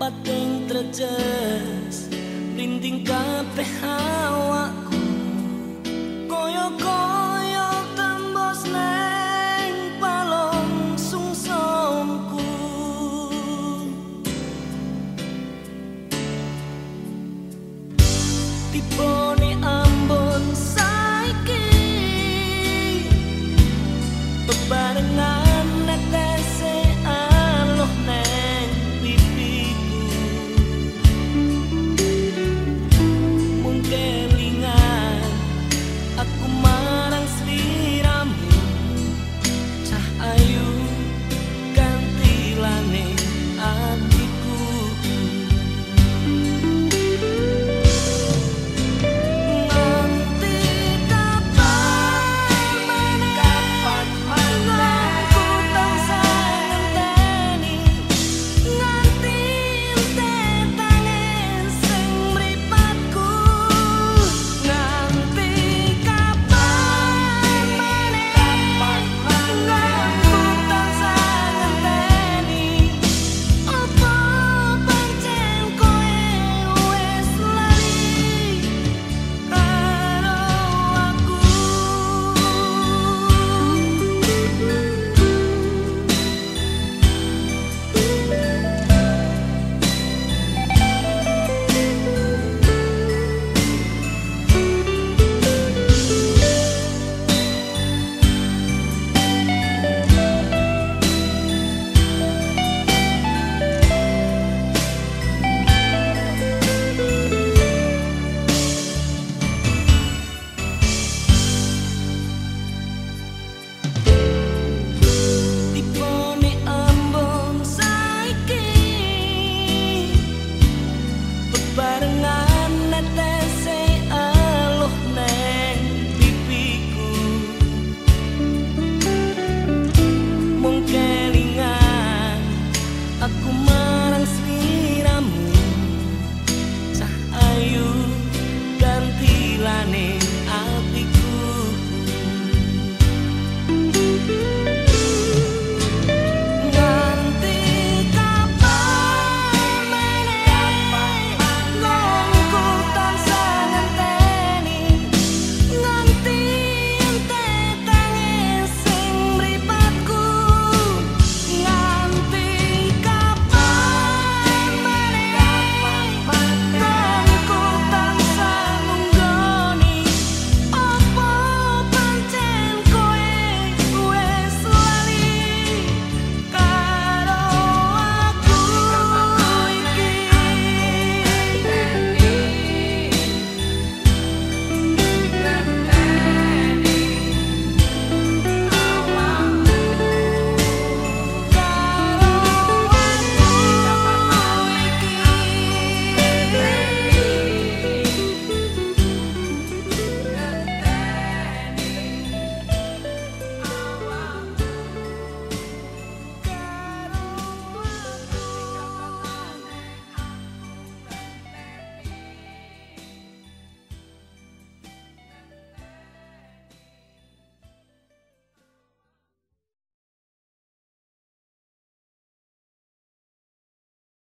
pating trejes Rinding kabeh awakku. Koyo-koyo tembus neng palong sungsongku. Tipe